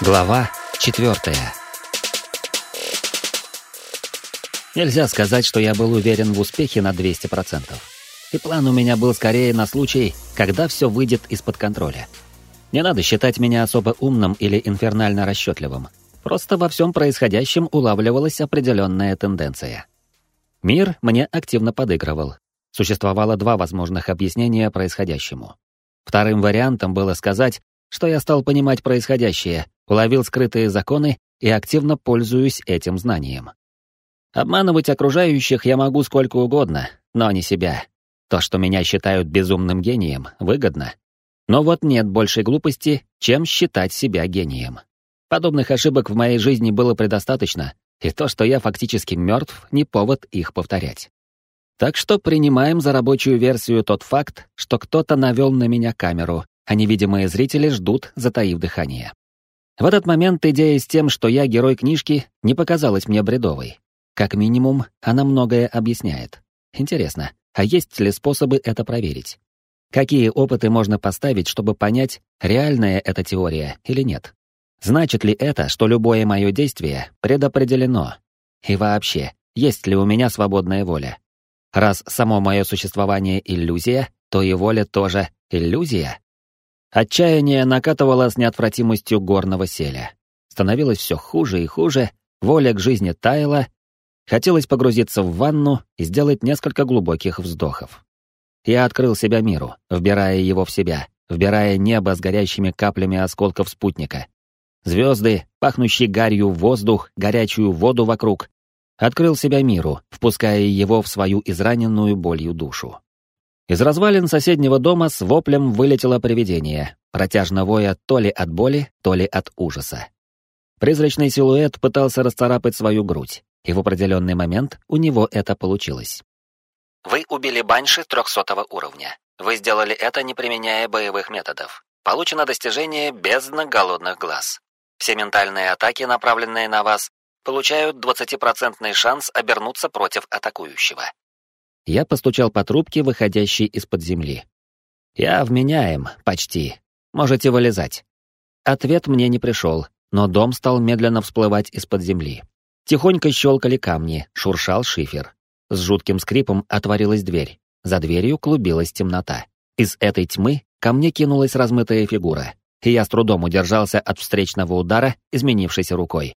Глава четвертая. Нельзя сказать, что я был уверен в успехе на 200%. И план у меня был скорее на случай, когда все выйдет из-под контроля. Не надо считать меня особо умным или инфернально расчетливым. Просто во всем происходящем улавливалась определенная тенденция. Мир мне активно подыгрывал. Существовало два возможных объяснения происходящему. Вторым вариантом было сказать, что я стал понимать происходящее, уловил скрытые законы и активно пользуюсь этим знанием. Обманывать окружающих я могу сколько угодно, но не себя. То, что меня считают безумным гением, выгодно. Но вот нет большей глупости, чем считать себя гением. Подобных ошибок в моей жизни было предостаточно, и то, что я фактически мертв, не повод их повторять. Так что принимаем за рабочую версию тот факт, что кто-то навел на меня камеру, а невидимые зрители ждут, затаив дыхание. В этот момент идея с тем, что я герой книжки, не показалась мне бредовой. Как минимум, она многое объясняет. Интересно, а есть ли способы это проверить? Какие опыты можно поставить, чтобы понять, реальная эта теория или нет? Значит ли это, что любое мое действие предопределено? И вообще, есть ли у меня свободная воля? Раз само мое существование — иллюзия, то и воля тоже иллюзия? Отчаяние накатывало с неотвратимостью горного селя. Становилось все хуже и хуже, воля к жизни таяла, хотелось погрузиться в ванну и сделать несколько глубоких вздохов. Я открыл себя миру, вбирая его в себя, вбирая небо с горящими каплями осколков спутника. Звезды, пахнущий гарью воздух, горячую воду вокруг. Открыл себя миру, впуская его в свою израненную болью душу. Из развалин соседнего дома с воплем вылетело привидение, протяжно воя то ли от боли, то ли от ужаса. Призрачный силуэт пытался расцарапать свою грудь, и в определенный момент у него это получилось. Вы убили Банши 300 уровня. Вы сделали это, не применяя боевых методов. Получено достижение «Бездна голодных глаз». Все ментальные атаки, направленные на вас, получают 20% шанс обернуться против атакующего. Я постучал по трубке, выходящей из-под земли. «Я вменяем, почти. Можете вылезать». Ответ мне не пришел, но дом стал медленно всплывать из-под земли. Тихонько щелкали камни, шуршал шифер. С жутким скрипом отворилась дверь. За дверью клубилась темнота. Из этой тьмы ко мне кинулась размытая фигура, и я с трудом удержался от встречного удара, изменившейся рукой.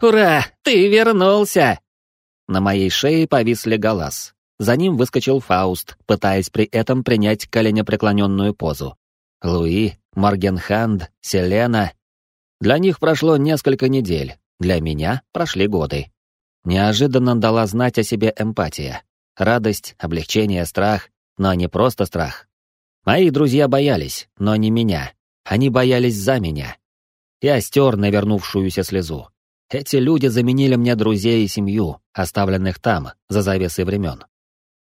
«Ура! Ты вернулся!» На моей шее повисли галас. За ним выскочил Фауст, пытаясь при этом принять коленопреклоненную позу. Луи, Моргенханд, Селена. Для них прошло несколько недель, для меня прошли годы. Неожиданно дала знать о себе эмпатия. Радость, облегчение, страх, но не просто страх. Мои друзья боялись, но не меня. Они боялись за меня. Я стер навернувшуюся слезу. Эти люди заменили мне друзей и семью, оставленных там, за завесой времен.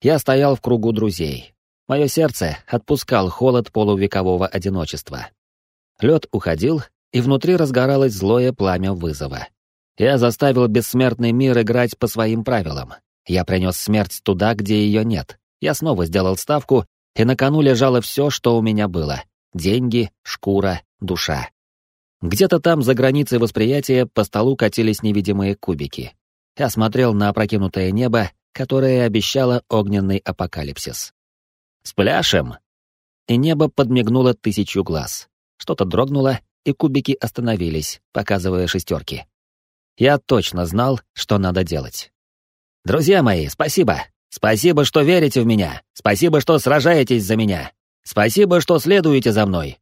Я стоял в кругу друзей. Мое сердце отпускал холод полувекового одиночества. Лед уходил, и внутри разгоралось злое пламя вызова. Я заставил бессмертный мир играть по своим правилам. Я принес смерть туда, где ее нет. Я снова сделал ставку, и на кону лежало все, что у меня было. Деньги, шкура, душа. Где-то там, за границей восприятия, по столу катились невидимые кубики. Я смотрел на опрокинутое небо которая обещала огненный апокалипсис. «Спляшем!» И небо подмигнуло тысячу глаз. Что-то дрогнуло, и кубики остановились, показывая шестерки. Я точно знал, что надо делать. «Друзья мои, спасибо! Спасибо, что верите в меня! Спасибо, что сражаетесь за меня! Спасибо, что следуете за мной!»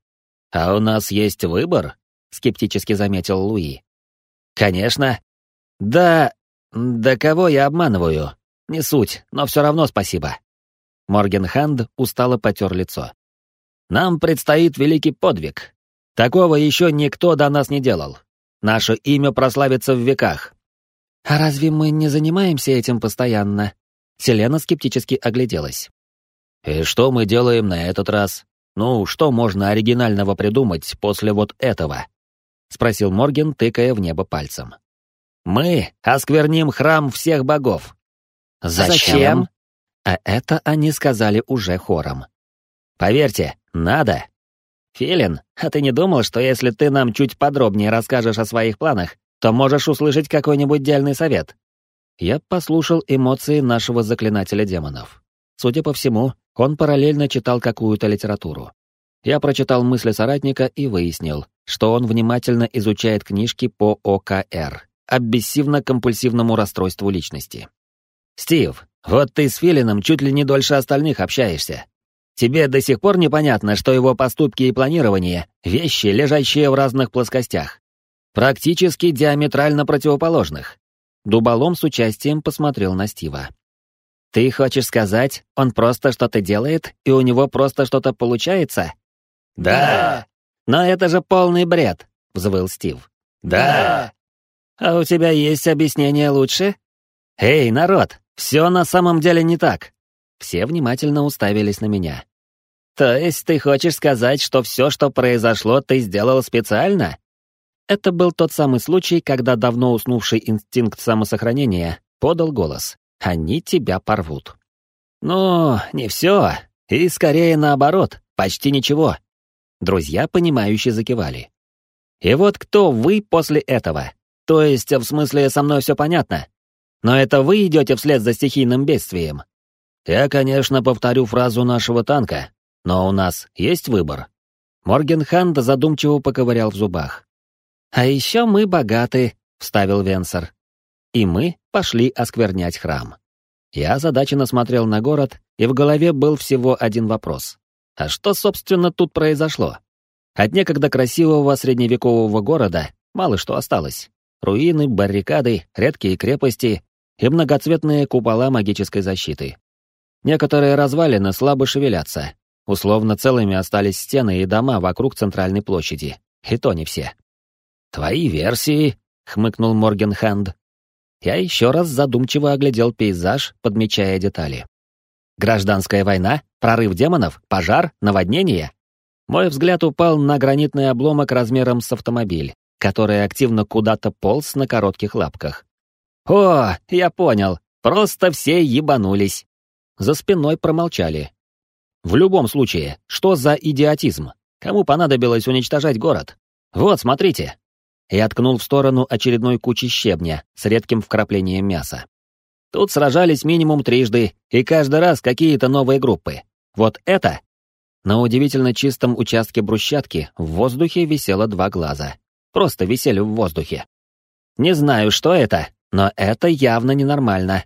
«А у нас есть выбор?» — скептически заметил Луи. «Конечно. Да... Да кого я обманываю? Не суть, но все равно спасибо. Моргенханд устало потер лицо. Нам предстоит великий подвиг. Такого еще никто до нас не делал. Наше имя прославится в веках. А разве мы не занимаемся этим постоянно? Селена скептически огляделась. И что мы делаем на этот раз? Ну, что можно оригинального придумать после вот этого? Спросил Морген, тыкая в небо пальцем. Мы оскверним храм всех богов. Зачем? А это они сказали уже хором. Поверьте, надо. Филин, а ты не думал, что если ты нам чуть подробнее расскажешь о своих планах, то можешь услышать какой-нибудь дельный совет?» Я послушал эмоции нашего заклинателя демонов. Судя по всему, он параллельно читал какую-то литературу. Я прочитал мысли соратника и выяснил, что он внимательно изучает книжки по ОКР, обессивно-компульсивному расстройству личности. «Стив, вот ты с Филином чуть ли не дольше остальных общаешься. Тебе до сих пор непонятно, что его поступки и планирование — вещи, лежащие в разных плоскостях. Практически диаметрально противоположных. Дуболом с участием посмотрел на Стива. «Ты хочешь сказать, он просто что-то делает, и у него просто что-то получается?» «Да!» «Но это же полный бред!» — взвыл Стив. «Да!» «А у тебя есть объяснение лучше?» «Эй, народ, все на самом деле не так!» Все внимательно уставились на меня. «То есть ты хочешь сказать, что все, что произошло, ты сделал специально?» Это был тот самый случай, когда давно уснувший инстинкт самосохранения подал голос. «Они тебя порвут». «Ну, не все, и скорее наоборот, почти ничего». Друзья, понимающе закивали. «И вот кто вы после этого? То есть, в смысле, со мной все понятно? Но это вы идете вслед за стихийным бедствием?» «Я, конечно, повторю фразу нашего танка, но у нас есть выбор». Моргенханд задумчиво поковырял в зубах. «А еще мы богаты», — вставил Венсер. И мы пошли осквернять храм. Я озадаченно смотрел на город, и в голове был всего один вопрос. А что, собственно, тут произошло? От некогда красивого средневекового города мало что осталось. Руины, баррикады, редкие крепости и многоцветные купола магической защиты. Некоторые развалины слабо шевелятся. Условно целыми остались стены и дома вокруг центральной площади. И то не все. «Твои версии», — хмыкнул Моргенханд. Я еще раз задумчиво оглядел пейзаж, подмечая детали. Гражданская война, прорыв демонов, пожар, наводнение. Мой взгляд упал на гранитный обломок размером с автомобиль, который активно куда-то полз на коротких лапках. «О, я понял, просто все ебанулись». За спиной промолчали. В любом случае, что за идиотизм? Кому понадобилось уничтожать город? Вот, смотрите, и откнул в сторону очередной кучи щебня с редким вкраплением мяса. Тут сражались минимум трижды, и каждый раз какие-то новые группы. Вот это... На удивительно чистом участке брусчатки в воздухе висело два глаза. Просто висели в воздухе. Не знаю, что это, но это явно ненормально.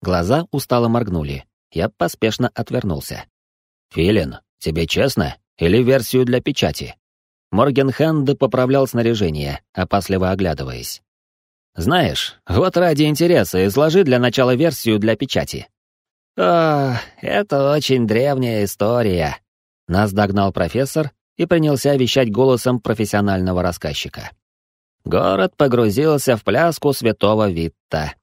Глаза устало моргнули. Я поспешно отвернулся. «Филин, тебе честно? Или версию для печати?» Моргенхенд поправлял снаряжение, опасливо оглядываясь. «Знаешь, вот ради интереса изложи для начала версию для печати». «О, это очень древняя история», — нас догнал профессор и принялся вещать голосом профессионального рассказчика. Город погрузился в пляску святого Витта.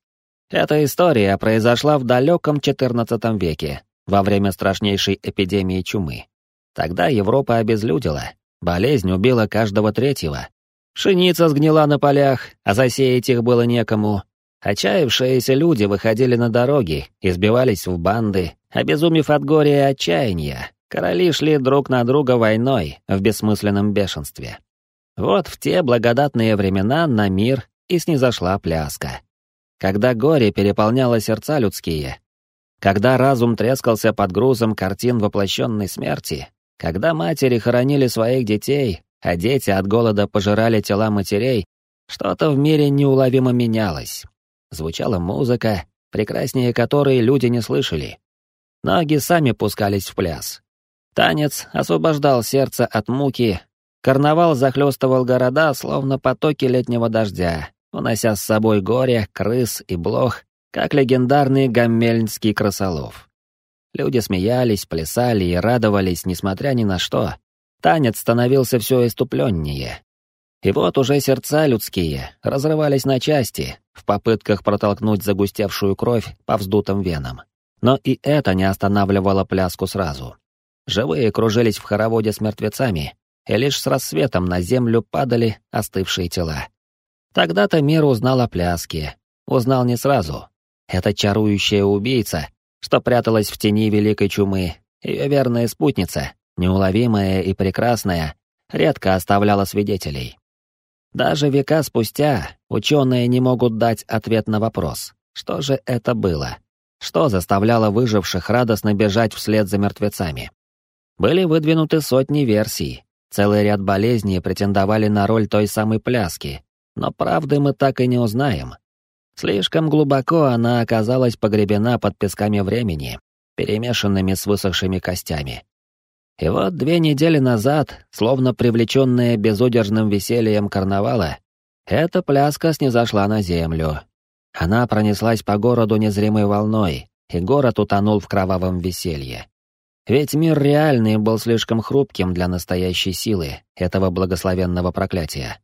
Эта история произошла в далеком XIV веке, во время страшнейшей эпидемии чумы. Тогда Европа обезлюдила, Болезнь убила каждого третьего. Пшеница сгнила на полях, а засеять их было некому. Отчаявшиеся люди выходили на дороги, избивались в банды, обезумев от горя и отчаяния. Короли шли друг на друга войной в бессмысленном бешенстве. Вот в те благодатные времена на мир и снизошла пляска. Когда горе переполняло сердца людские, когда разум трескался под грузом картин воплощенной смерти, когда матери хоронили своих детей, а дети от голода пожирали тела матерей, что-то в мире неуловимо менялось. Звучала музыка, прекраснее которой люди не слышали. Ноги сами пускались в пляс. Танец освобождал сердце от муки, карнавал захлестывал города, словно потоки летнего дождя, унося с собой горе, крыс и блох, как легендарный гаммельнский крысолов. Люди смеялись, плясали и радовались, несмотря ни на что. Танец становился все иступленнее. И вот уже сердца людские разрывались на части в попытках протолкнуть загустевшую кровь по вздутым венам. Но и это не останавливало пляску сразу. Живые кружились в хороводе с мертвецами, и лишь с рассветом на землю падали остывшие тела. Тогда-то мир узнал о пляске. Узнал не сразу. Эта чарующая убийца что пряталась в тени великой чумы, ее верная спутница, неуловимая и прекрасная, редко оставляла свидетелей. Даже века спустя ученые не могут дать ответ на вопрос, что же это было, что заставляло выживших радостно бежать вслед за мертвецами. Были выдвинуты сотни версий, целый ряд болезней претендовали на роль той самой пляски, но правды мы так и не узнаем. Слишком глубоко она оказалась погребена под песками времени, перемешанными с высохшими костями. И вот две недели назад, словно привлеченная безудержным весельем карнавала, эта пляска снизошла на землю. Она пронеслась по городу незримой волной, и город утонул в кровавом веселье. Ведь мир реальный был слишком хрупким для настоящей силы этого благословенного проклятия.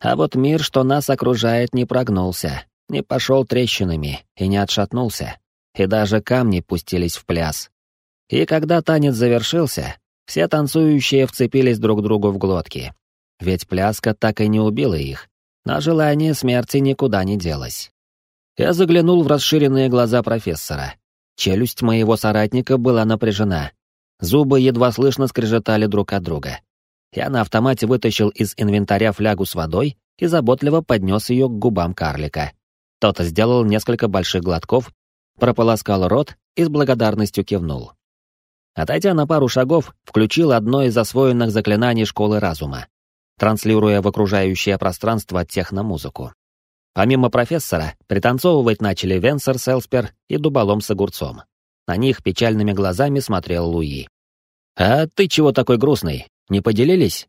А вот мир, что нас окружает, не прогнулся, не пошел трещинами и не отшатнулся, и даже камни пустились в пляс. И когда танец завершился, все танцующие вцепились друг другу в глотки. Ведь пляска так и не убила их, но желание смерти никуда не делось. Я заглянул в расширенные глаза профессора. Челюсть моего соратника была напряжена. Зубы едва слышно скрежетали друг от друга. Я на автомате вытащил из инвентаря флягу с водой и заботливо поднес ее к губам карлика. Тот сделал несколько больших глотков, прополоскал рот и с благодарностью кивнул. Отойдя на пару шагов, включил одно из освоенных заклинаний школы разума, транслируя в окружающее пространство техномузыку. Помимо профессора, пританцовывать начали Венсер Селспер и Дуболом с огурцом. На них печальными глазами смотрел Луи. «А ты чего такой грустный? Не поделились?»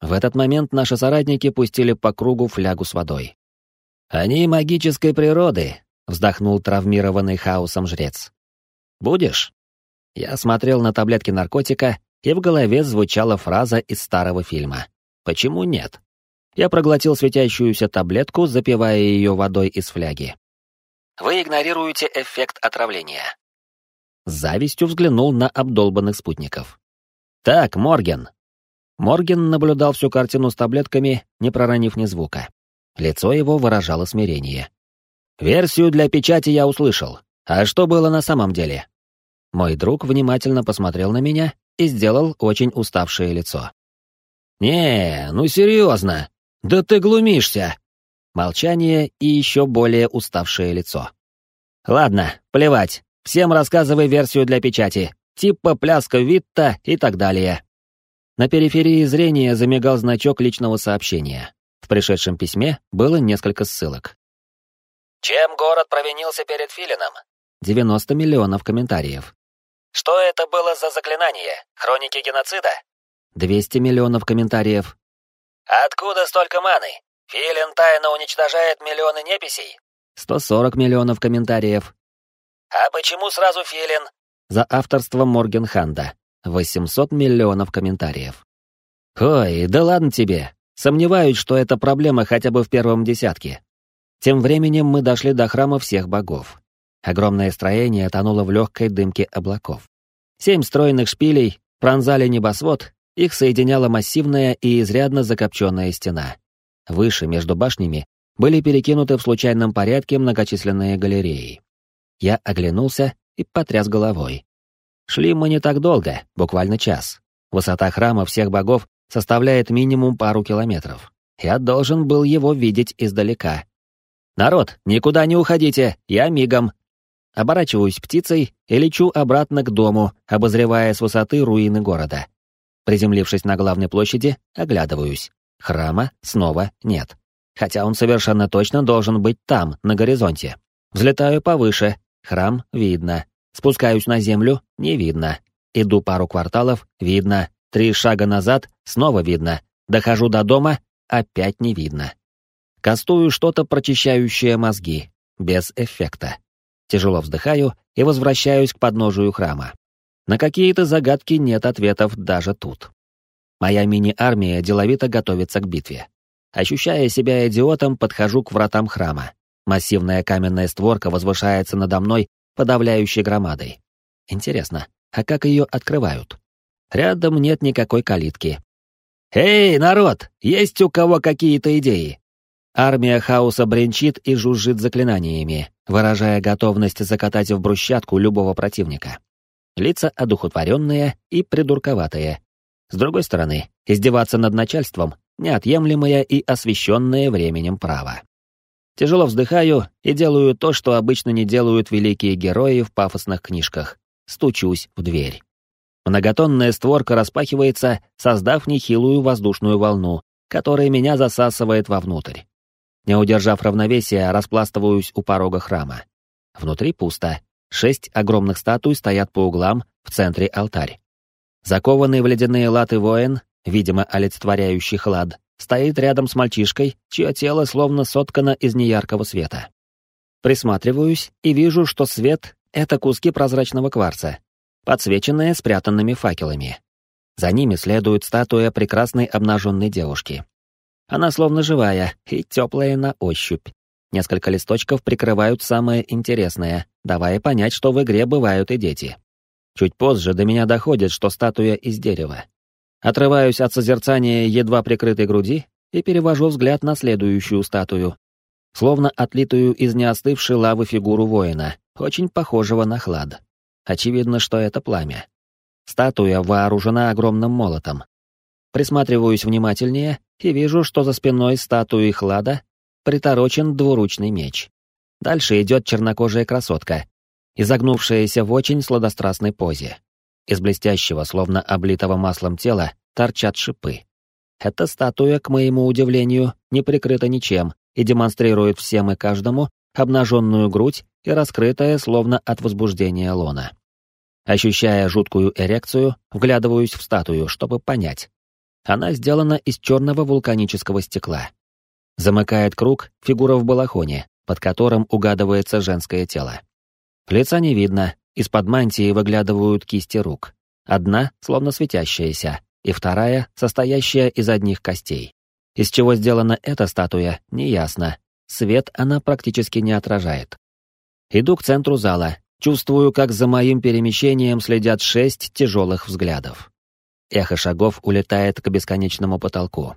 В этот момент наши соратники пустили по кругу флягу с водой. «Они магической природы», — вздохнул травмированный хаосом жрец. «Будешь?» Я смотрел на таблетки наркотика, и в голове звучала фраза из старого фильма. «Почему нет?» Я проглотил светящуюся таблетку, запивая ее водой из фляги. Вы игнорируете эффект отравления. Завистью взглянул на обдолбанных спутников. «Так, Морген!» Морген наблюдал всю картину с таблетками, не проронив ни звука. Лицо его выражало смирение. «Версию для печати я услышал. А что было на самом деле?» Мой друг внимательно посмотрел на меня и сделал очень уставшее лицо. «Не, ну серьезно! Да ты глумишься!» Молчание и еще более уставшее лицо. «Ладно, плевать. Всем рассказывай версию для печати. Типа пляска Витта и так далее». На периферии зрения замигал значок личного сообщения. В пришедшем письме было несколько ссылок. «Чем город провинился перед Филином?» 90 миллионов комментариев. Что это было за заклинание? Хроники геноцида? 200 миллионов комментариев. Откуда столько маны? Филин тайно уничтожает миллионы неписей? 140 миллионов комментариев. А почему сразу Филин? За авторство Моргенханда. 800 миллионов комментариев. Ой, да ладно тебе. Сомневаюсь, что это проблема хотя бы в первом десятке. Тем временем мы дошли до храма всех богов. Огромное строение тонуло в легкой дымке облаков. Семь стройных шпилей пронзали небосвод, их соединяла массивная и изрядно закопченная стена. Выше, между башнями, были перекинуты в случайном порядке многочисленные галереи. Я оглянулся и потряс головой. Шли мы не так долго, буквально час. Высота храма всех богов составляет минимум пару километров. Я должен был его видеть издалека. «Народ, никуда не уходите, я мигом», Оборачиваюсь птицей и лечу обратно к дому, обозревая с высоты руины города. Приземлившись на главной площади, оглядываюсь. Храма снова нет. Хотя он совершенно точно должен быть там, на горизонте. Взлетаю повыше, храм видно. Спускаюсь на землю, не видно. Иду пару кварталов, видно. Три шага назад, снова видно. Дохожу до дома, опять не видно. Кастую что-то прочищающее мозги, без эффекта. Тяжело вздыхаю и возвращаюсь к подножию храма. На какие-то загадки нет ответов даже тут. Моя мини-армия деловито готовится к битве. Ощущая себя идиотом, подхожу к вратам храма. Массивная каменная створка возвышается надо мной подавляющей громадой. Интересно, а как ее открывают? Рядом нет никакой калитки. «Эй, народ, есть у кого какие-то идеи?» Армия хаоса бренчит и жужжит заклинаниями, выражая готовность закатать в брусчатку любого противника. лица одухотворенные и придурковатые. С другой стороны, издеваться над начальством — неотъемлемое и освещенное временем право. Тяжело вздыхаю и делаю то, что обычно не делают великие герои в пафосных книжках. Стучусь в дверь. Многотонная створка распахивается, создав нехилую воздушную волну, которая меня засасывает вовнутрь. Не удержав равновесия, распластываюсь у порога храма. Внутри пусто. Шесть огромных статуй стоят по углам, в центре алтарь. Закованный в ледяные латы воин, видимо, олицетворяющий хлад, стоит рядом с мальчишкой, чье тело словно соткано из неяркого света. Присматриваюсь и вижу, что свет — это куски прозрачного кварца, подсвеченные спрятанными факелами. За ними следует статуя прекрасной обнаженной девушки. Она словно живая и теплая на ощупь. Несколько листочков прикрывают самое интересное, давая понять, что в игре бывают и дети. Чуть позже до меня доходит, что статуя из дерева. Отрываюсь от созерцания едва прикрытой груди и перевожу взгляд на следующую статую. Словно отлитую из неостывшей лавы фигуру воина, очень похожего на хлад. Очевидно, что это пламя. Статуя вооружена огромным молотом. Присматриваюсь внимательнее и вижу, что за спиной статуи хлада приторочен двуручный меч. Дальше идет чернокожая красотка, изогнувшаяся в очень сладострастной позе. Из блестящего, словно облитого маслом тела, торчат шипы. Эта статуя, к моему удивлению, не прикрыта ничем и демонстрирует всем и каждому обнаженную грудь и раскрытая, словно от возбуждения лона. Ощущая жуткую эрекцию, вглядываюсь в статую, чтобы понять. Она сделана из черного вулканического стекла. Замыкает круг фигура в балахоне, под которым угадывается женское тело. Лица не видно, из-под мантии выглядывают кисти рук. Одна, словно светящаяся, и вторая, состоящая из одних костей. Из чего сделана эта статуя, неясно. Свет она практически не отражает. Иду к центру зала, чувствую, как за моим перемещением следят шесть тяжелых взглядов. Эхо шагов улетает к бесконечному потолку.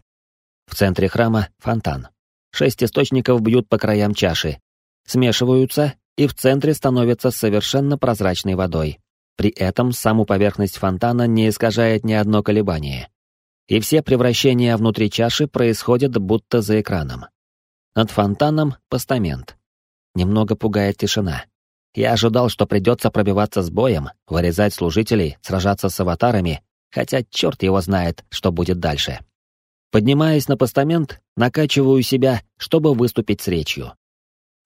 В центре храма — фонтан. Шесть источников бьют по краям чаши, смешиваются и в центре становятся совершенно прозрачной водой. При этом саму поверхность фонтана не искажает ни одно колебание. И все превращения внутри чаши происходят будто за экраном. Над фонтаном — постамент. Немного пугает тишина. Я ожидал, что придется пробиваться с боем, вырезать служителей, сражаться с аватарами, хотя черт его знает, что будет дальше. Поднимаясь на постамент, накачиваю себя, чтобы выступить с речью.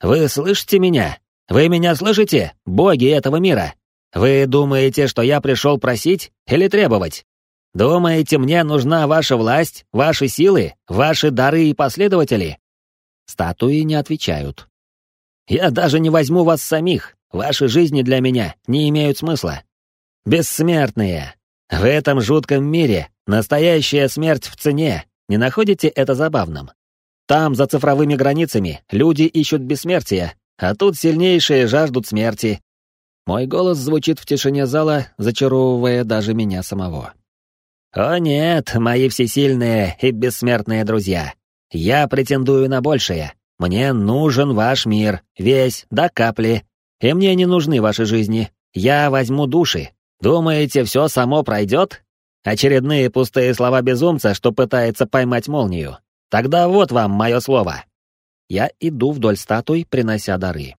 «Вы слышите меня? Вы меня слышите, боги этого мира? Вы думаете, что я пришел просить или требовать? Думаете, мне нужна ваша власть, ваши силы, ваши дары и последователи?» Статуи не отвечают. «Я даже не возьму вас самих, ваши жизни для меня не имеют смысла. Бессмертные, в этом жутком мире настоящая смерть в цене. Не находите это забавным? Там, за цифровыми границами, люди ищут бессмертия, а тут сильнейшие жаждут смерти. Мой голос звучит в тишине зала, зачаровывая даже меня самого. О нет, мои всесильные и бессмертные друзья. Я претендую на большее. Мне нужен ваш мир, весь, до капли. И мне не нужны ваши жизни. Я возьму души, Думаете, все само пройдет? Очередные пустые слова безумца, что пытается поймать молнию. Тогда вот вам мое слово. Я иду вдоль статуй, принося дары.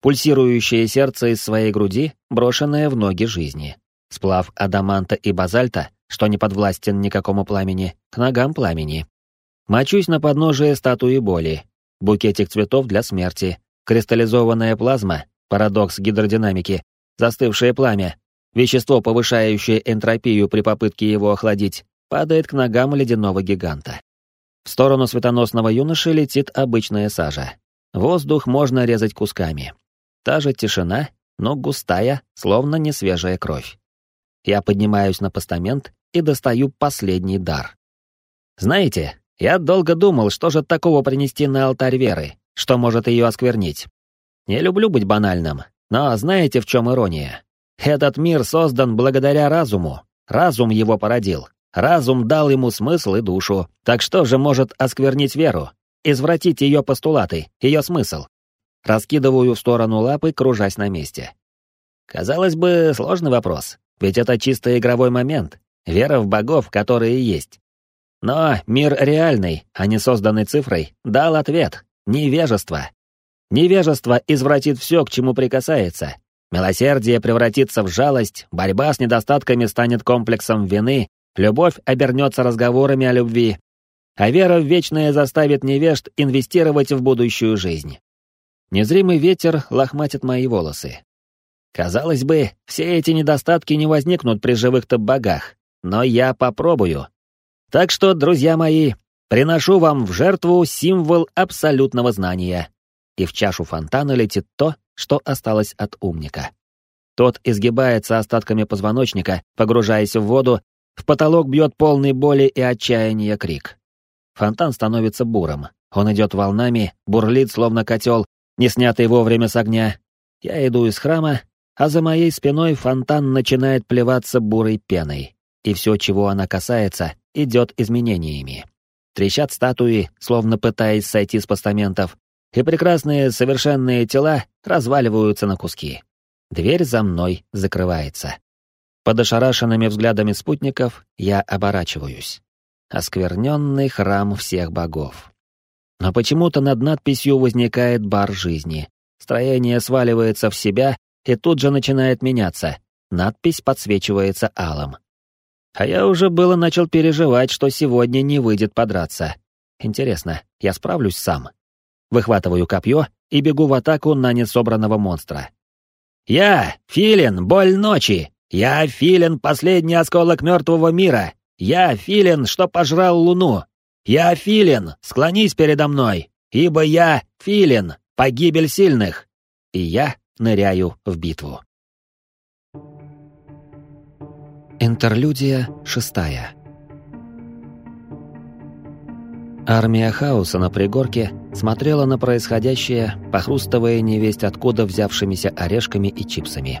Пульсирующее сердце из своей груди, брошенное в ноги жизни. Сплав адаманта и базальта, что не подвластен никакому пламени, к ногам пламени. Мочусь на подножие статуи боли. Букетик цветов для смерти. Кристаллизованная плазма, парадокс гидродинамики, застывшее пламя, Вещество, повышающее энтропию при попытке его охладить, падает к ногам ледяного гиганта. В сторону светоносного юноши летит обычная сажа. Воздух можно резать кусками. Та же тишина, но густая, словно несвежая кровь. Я поднимаюсь на постамент и достаю последний дар. Знаете, я долго думал, что же такого принести на алтарь веры, что может ее осквернить. Не люблю быть банальным, но знаете, в чем ирония? Этот мир создан благодаря разуму. Разум его породил. Разум дал ему смысл и душу. Так что же может осквернить веру? Извратить ее постулаты, ее смысл? Раскидываю в сторону лапы, кружась на месте. Казалось бы, сложный вопрос, ведь это чисто игровой момент, вера в богов, которые есть. Но мир реальный, а не созданный цифрой, дал ответ — невежество. Невежество извратит все, к чему прикасается. Милосердие превратится в жалость, борьба с недостатками станет комплексом вины, любовь обернется разговорами о любви, а вера в вечное заставит невежд инвестировать в будущую жизнь. Незримый ветер лохматит мои волосы. Казалось бы, все эти недостатки не возникнут при живых-то богах, но я попробую. Так что, друзья мои, приношу вам в жертву символ абсолютного знания. И в чашу фонтана летит то, что осталось от умника. Тот изгибается остатками позвоночника, погружаясь в воду, в потолок бьет полный боли и отчаяния крик. Фонтан становится буром. Он идет волнами, бурлит, словно котел, не снятый вовремя с огня. Я иду из храма, а за моей спиной фонтан начинает плеваться бурой пеной. И все, чего она касается, идет изменениями. Трещат статуи, словно пытаясь сойти с постаментов, и прекрасные совершенные тела разваливаются на куски. Дверь за мной закрывается. Под ошарашенными взглядами спутников я оборачиваюсь оскверненный храм всех богов. Но почему-то над надписью возникает бар жизни. Строение сваливается в себя и тут же начинает меняться. Надпись подсвечивается алым. А я уже было начал переживать, что сегодня не выйдет подраться. Интересно, я справлюсь сам? Выхватываю копье и бегу в атаку на несобранного монстра. «Я, Филин, боль ночи! Я, Филин, последний осколок мертвого мира! Я Филин, что пожрал луну. Я Филин, склонись передо мной, ибо я Филин, погибель сильных. И я ныряю в битву. Интерлюдия шестая. Армия хаоса на пригорке смотрела на происходящее, похрустывая невесть откуда взявшимися орешками и чипсами,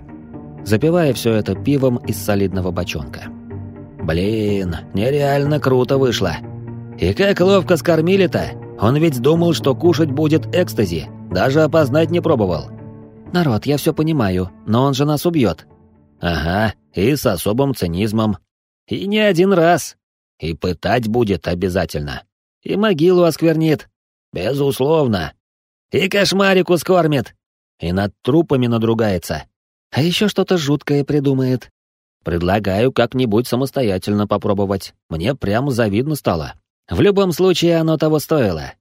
запивая все это пивом из солидного бочонка. Блин, нереально круто вышло. И как ловко скормили-то. Он ведь думал, что кушать будет экстази, даже опознать не пробовал. Народ, я все понимаю, но он же нас убьет. Ага, и с особым цинизмом. И не один раз. И пытать будет обязательно. И могилу осквернит. Безусловно. И кошмарику скормит. И над трупами надругается. А еще что-то жуткое придумает. Предлагаю как-нибудь самостоятельно попробовать. Мне прямо завидно стало. В любом случае оно того стоило.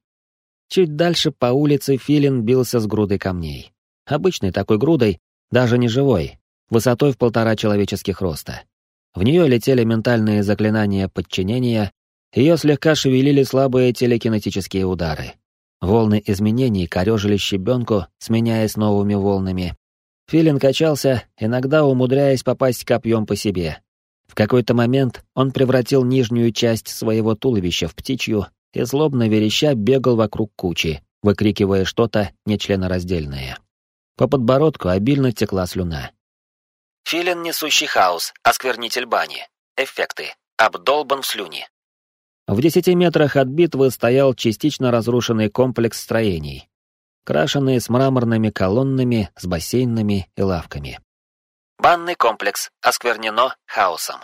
Чуть дальше по улице Филин бился с грудой камней. Обычной такой грудой, даже не живой, высотой в полтора человеческих роста. В нее летели ментальные заклинания подчинения, ее слегка шевелили слабые телекинетические удары. Волны изменений корежили щебенку, сменяясь новыми волнами, Филин качался, иногда умудряясь попасть копьем по себе. В какой-то момент он превратил нижнюю часть своего туловища в птичью и злобно вереща бегал вокруг кучи, выкрикивая что-то нечленораздельное. По подбородку обильно текла слюна. Филин, несущий хаос, осквернитель бани. Эффекты. Обдолбан в слюне. В десяти метрах от битвы стоял частично разрушенный комплекс строений, крашенные с мраморными колоннами, с бассейнами и лавками. Банный комплекс осквернено хаосом.